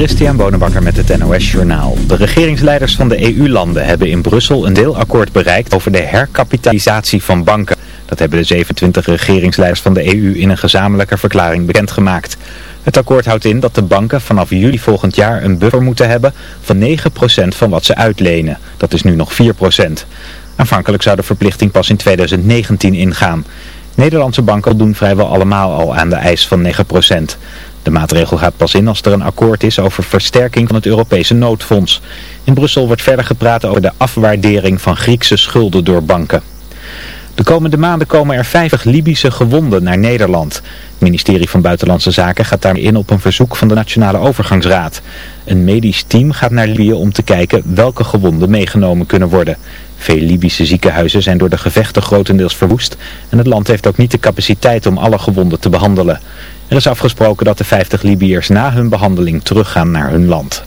Christian Bonenbakker met het NOS Journaal. De regeringsleiders van de EU-landen hebben in Brussel een deelakkoord bereikt over de herkapitalisatie van banken. Dat hebben de 27 regeringsleiders van de EU in een gezamenlijke verklaring bekendgemaakt. Het akkoord houdt in dat de banken vanaf juli volgend jaar een buffer moeten hebben van 9% van wat ze uitlenen. Dat is nu nog 4%. Aanvankelijk zou de verplichting pas in 2019 ingaan. Nederlandse banken doen vrijwel allemaal al aan de eis van 9%. De maatregel gaat pas in als er een akkoord is over versterking van het Europese noodfonds. In Brussel wordt verder gepraat over de afwaardering van Griekse schulden door banken. De komende maanden komen er 50 Libische gewonden naar Nederland. Het ministerie van Buitenlandse Zaken gaat daarmee in op een verzoek van de Nationale Overgangsraad. Een medisch team gaat naar Libië om te kijken welke gewonden meegenomen kunnen worden. Veel Libische ziekenhuizen zijn door de gevechten grotendeels verwoest en het land heeft ook niet de capaciteit om alle gewonden te behandelen. Er is afgesproken dat de 50 Libiërs na hun behandeling teruggaan naar hun land.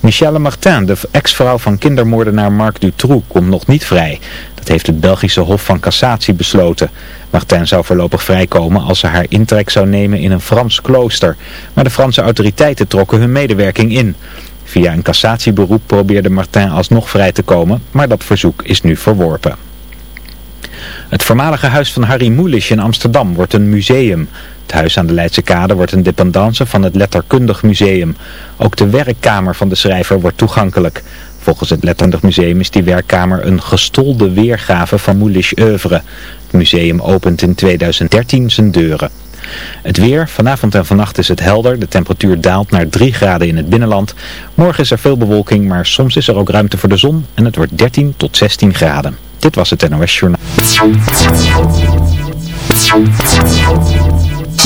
Michelle Martin, de ex-vrouw van kindermoordenaar Marc Dutroux, komt nog niet vrij. Dat heeft het Belgische Hof van Cassatie besloten. Martin zou voorlopig vrijkomen als ze haar intrek zou nemen in een Frans klooster. Maar de Franse autoriteiten trokken hun medewerking in. Via een cassatieberoep probeerde Martin alsnog vrij te komen, maar dat verzoek is nu verworpen. Het voormalige huis van Harry Mulisch in Amsterdam wordt een museum. Het huis aan de Leidse Kade wordt een dependance van het Letterkundig Museum. Ook de werkkamer van de schrijver wordt toegankelijk. Volgens het Letterkundig Museum is die werkkamer een gestolde weergave van Mulisch oeuvre. Het museum opent in 2013 zijn deuren. Het weer, vanavond en vannacht is het helder. De temperatuur daalt naar 3 graden in het binnenland. Morgen is er veel bewolking, maar soms is er ook ruimte voor de zon. En het wordt 13 tot 16 graden. Dit was het NOS Journaal.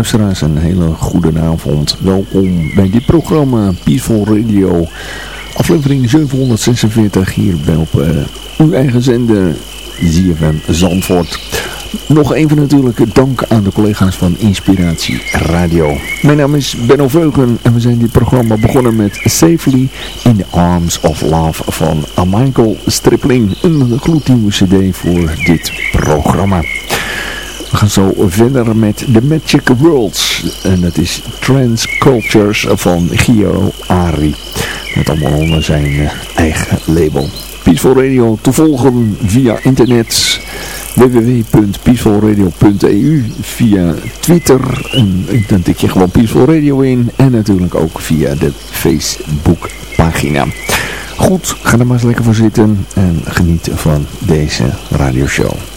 Luisteraars, een hele goede avond. Welkom bij dit programma Peaceful Radio. Aflevering 746 hier bij op uh, uw eigen zender ZFM Zandvoort. Nog even natuurlijk dank aan de collega's van Inspiratie Radio. Mijn naam is Benno Veugen en we zijn dit programma begonnen met Safely in the Arms of Love van Michael Stripling. Een gloednieuwe cd voor dit programma. Gaan zo verder met The Magic Worlds. En dat is Trans Cultures van Gio Ari. Met allemaal onder zijn eh, eigen label. Peaceful Radio te volgen via internet www.peacefulradio.eu via Twitter. En dan tik je gewoon Peaceful Radio in. En natuurlijk ook via de Facebook pagina. Goed, ga er maar eens lekker voor zitten en geniet van deze radioshow.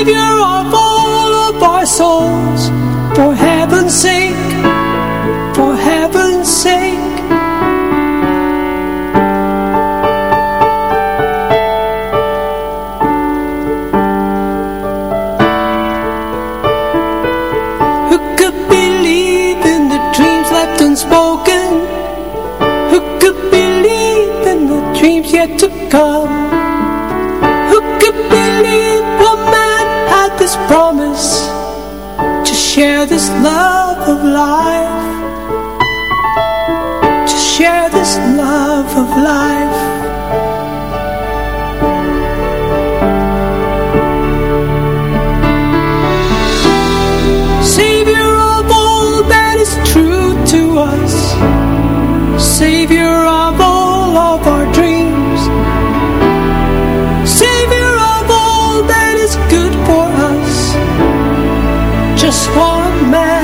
Savior of all of our souls, for heaven's sake, for heaven's sake. share this love of life. To share this love of life. Savior of all that is true to us. Savior of all of our dreams. Savior of all that is good for us. Just one. 맘에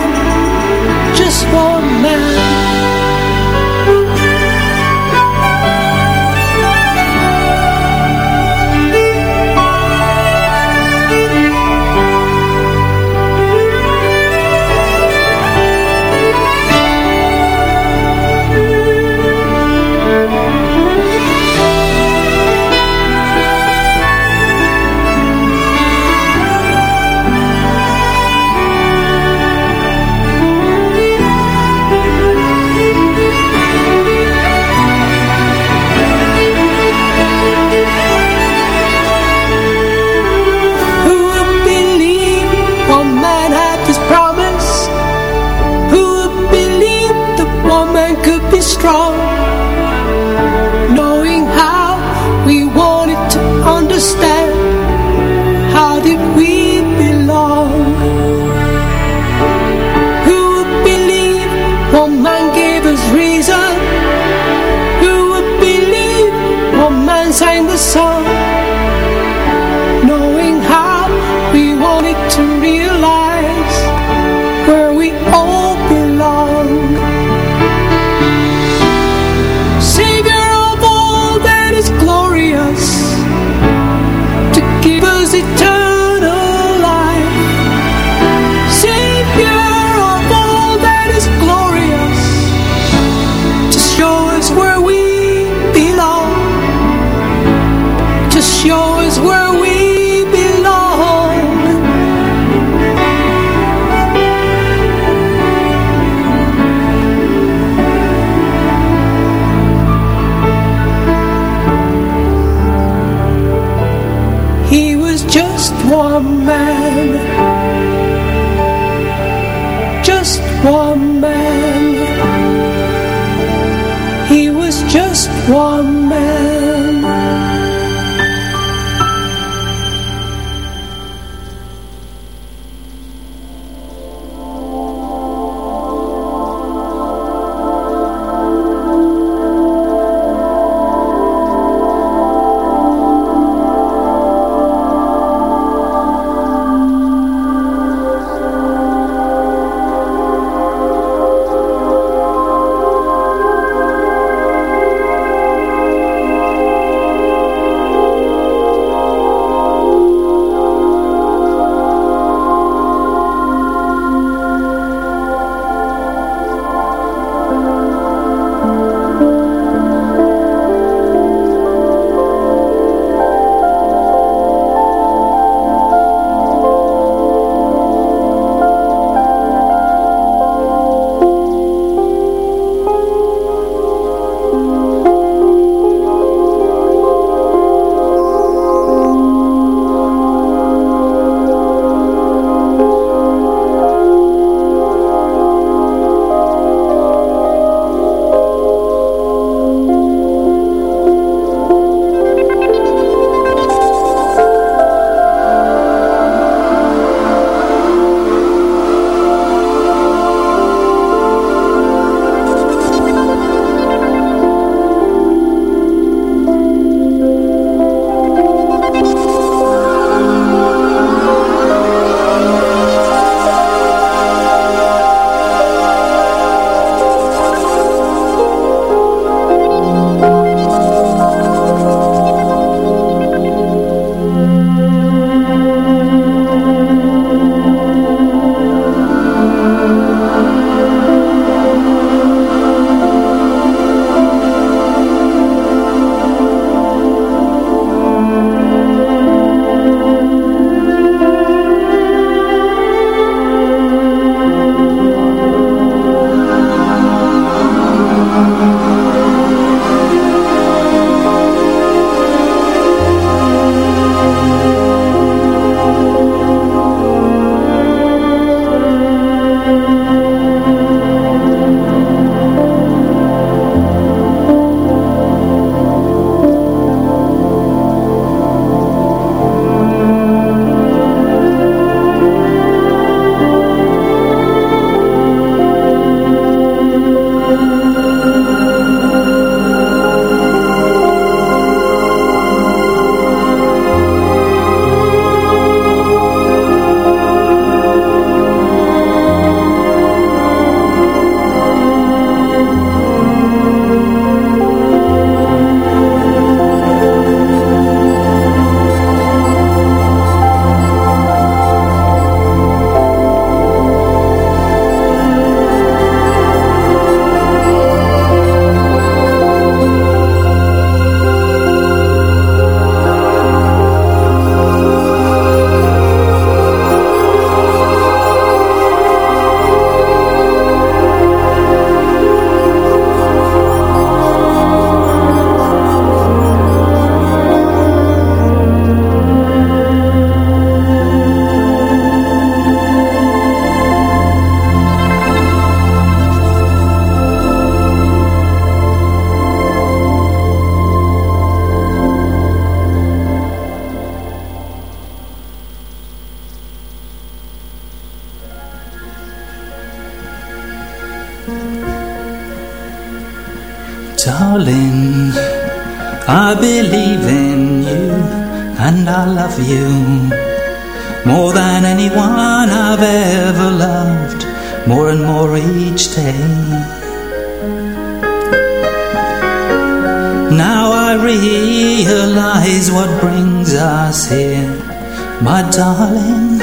my darling,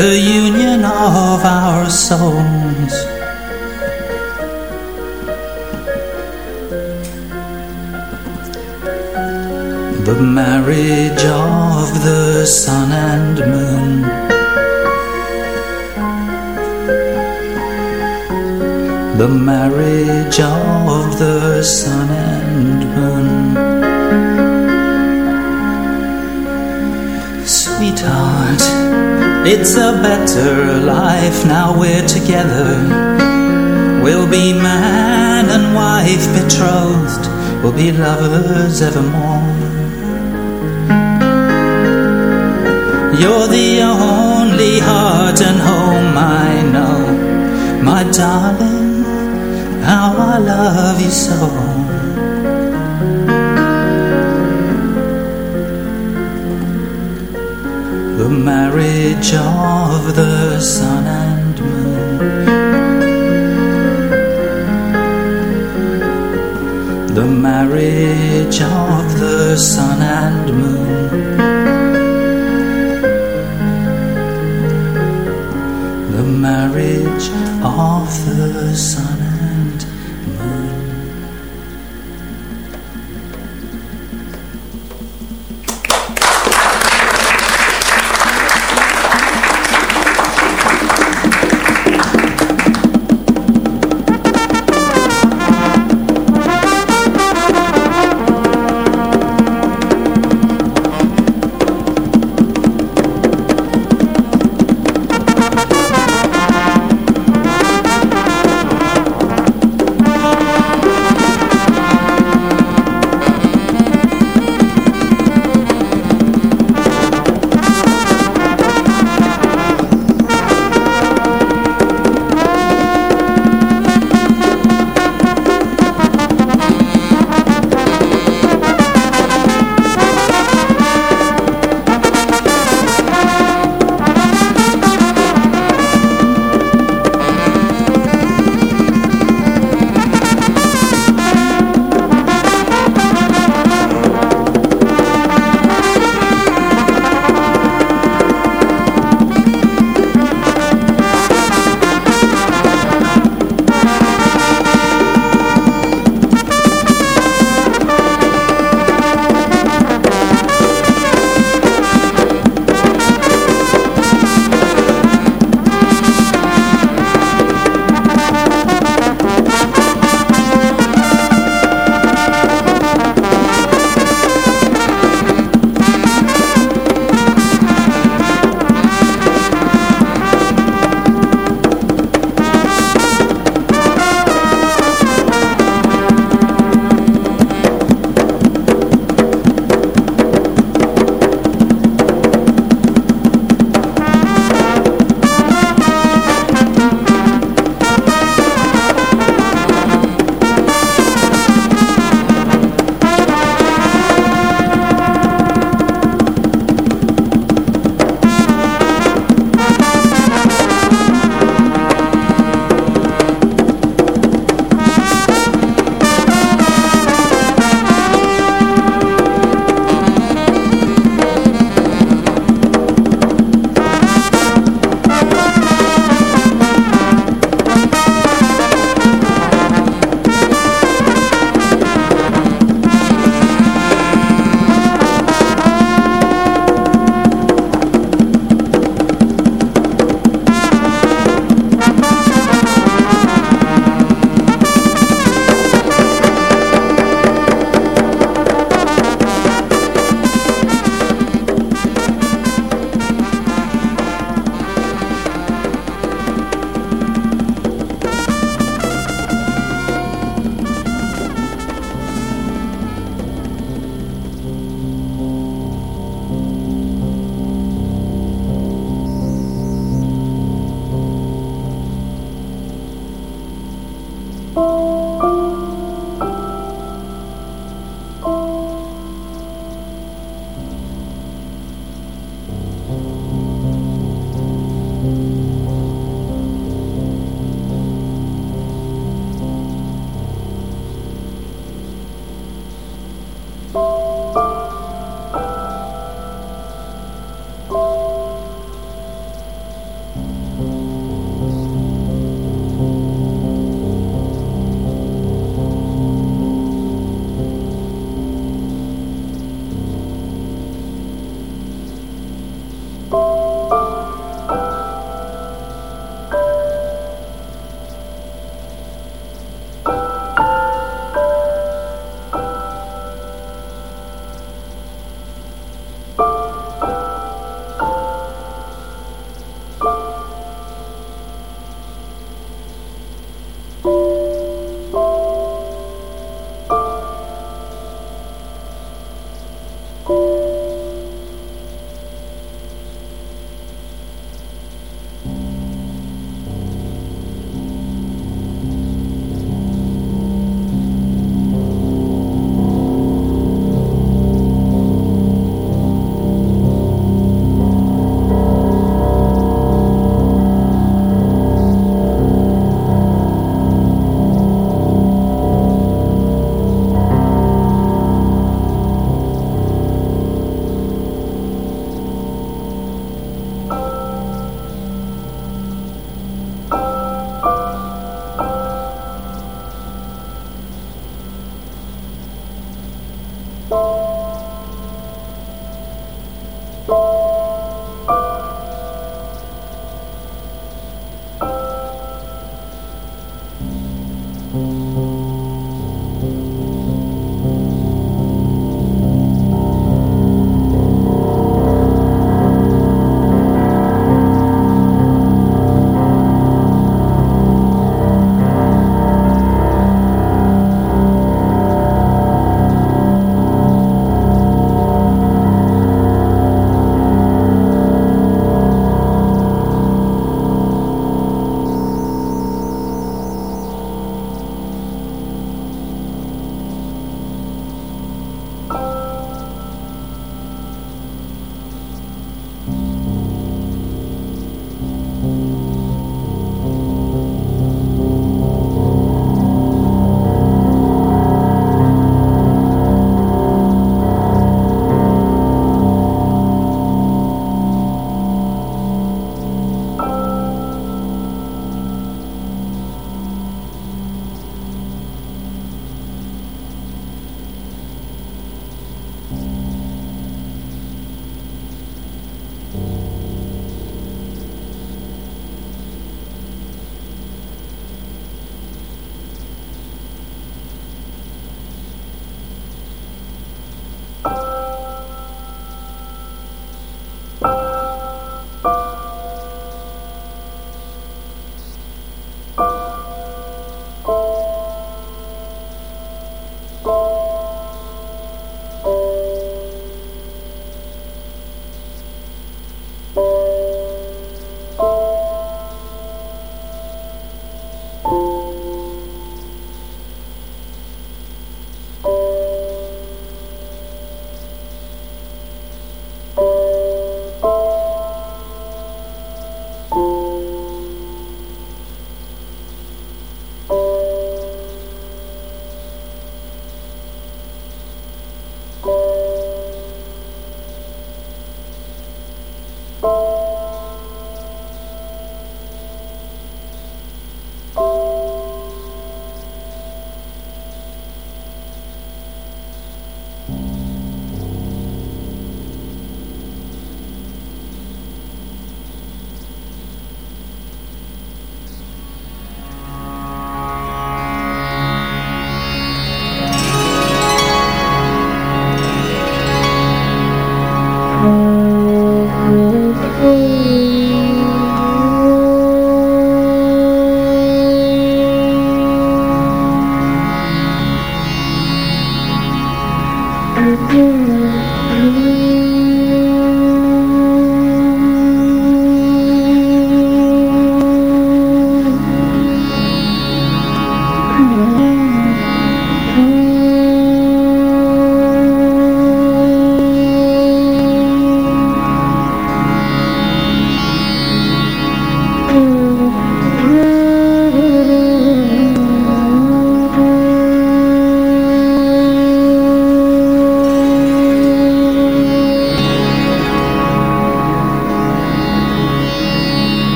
the union of our souls. The marriage of the sun and moon The marriage of the sun and moon Sweetheart, it's a better life now we're together. We'll be man and wife betrothed. We'll be lovers evermore. You're the only heart and home I know. My darling, how I love you so The marriage of the sun and moon. The marriage of the sun and moon. The marriage of the sun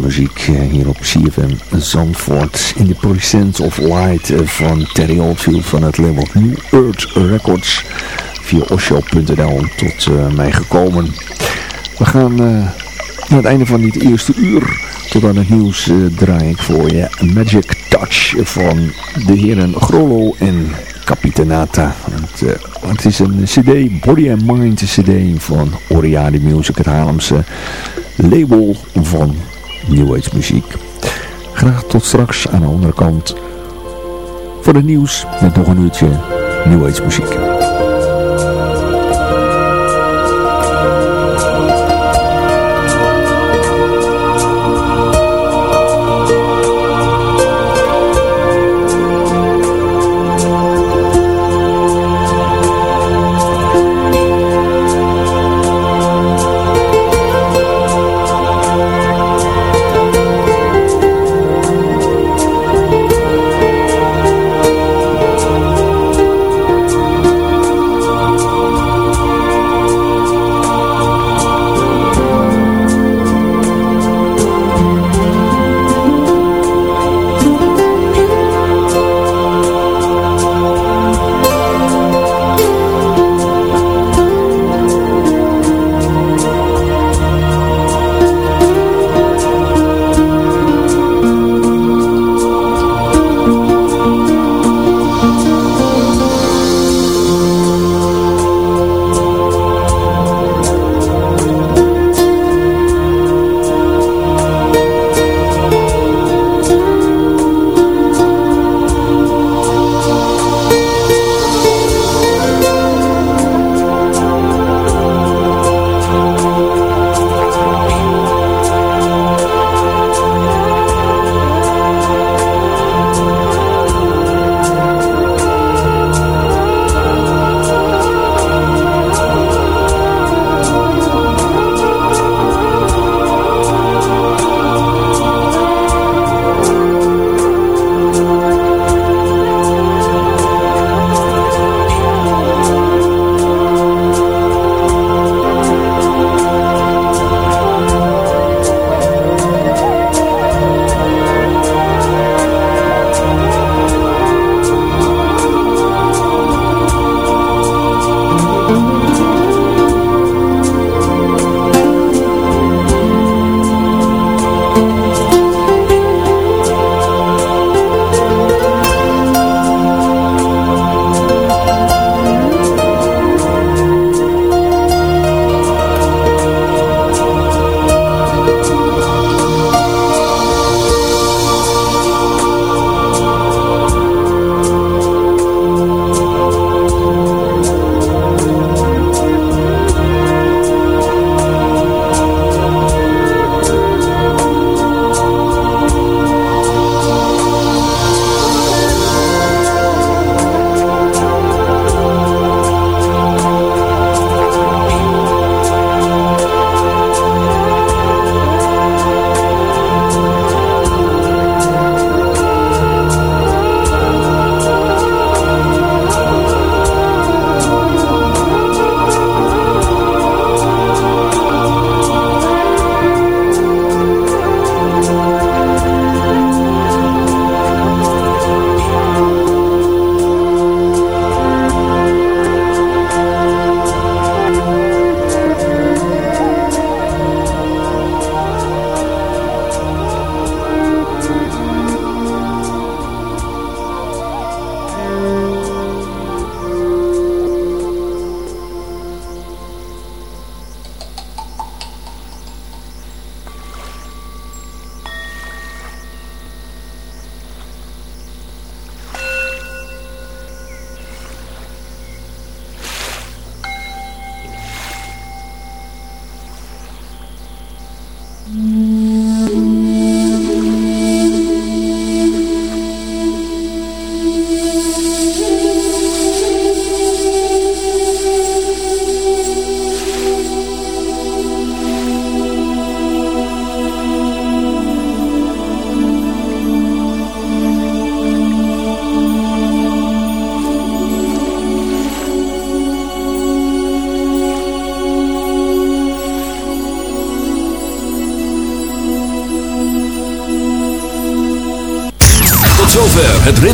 muziek hier op CFM Zandvoort. In the Presence of Light van Terry Oldfield van het label New Earth Records. Via osho.nl tot mij gekomen. We gaan naar het einde van dit eerste uur. Tot aan het nieuws draai ik voor je Magic Touch van de heren Grollo en Capitanata. Het, het, is een cd, Body and Mind cd van Oriade Music, het Haarlemse label van New Age muziek. Graag tot straks aan de andere kant voor het nieuws met nog een uurtje New Age muziek.